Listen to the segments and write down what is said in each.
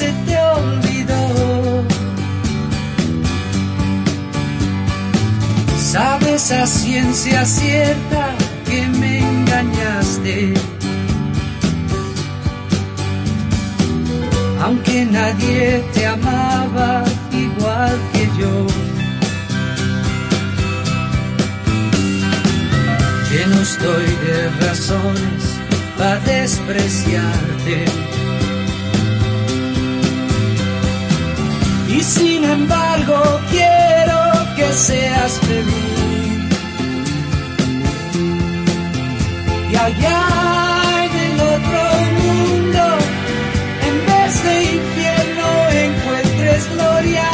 se te olvidó. Sabes a ciencia cierta que me engañaste. Aunque nadie te amaba igual que yo. Lleno estoy de razones para despreciarte. Y sin embargo quiero que seas feliz. Y allá en el otro mundo, en vez de infierno encuentres gloria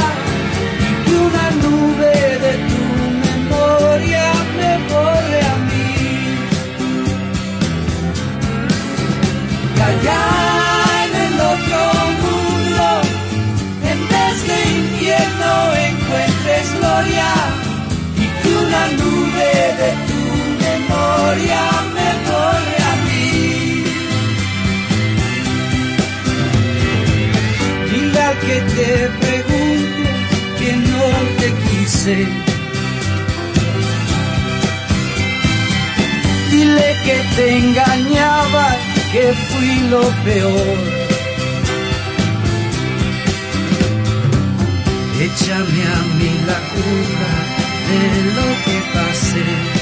y que una nube de tu memoria me borre a mí. Y allá que te pregunte que no te quise. Dile que te engañaba, que fui lo peor. Échame a mí la culpa de lo que pasé.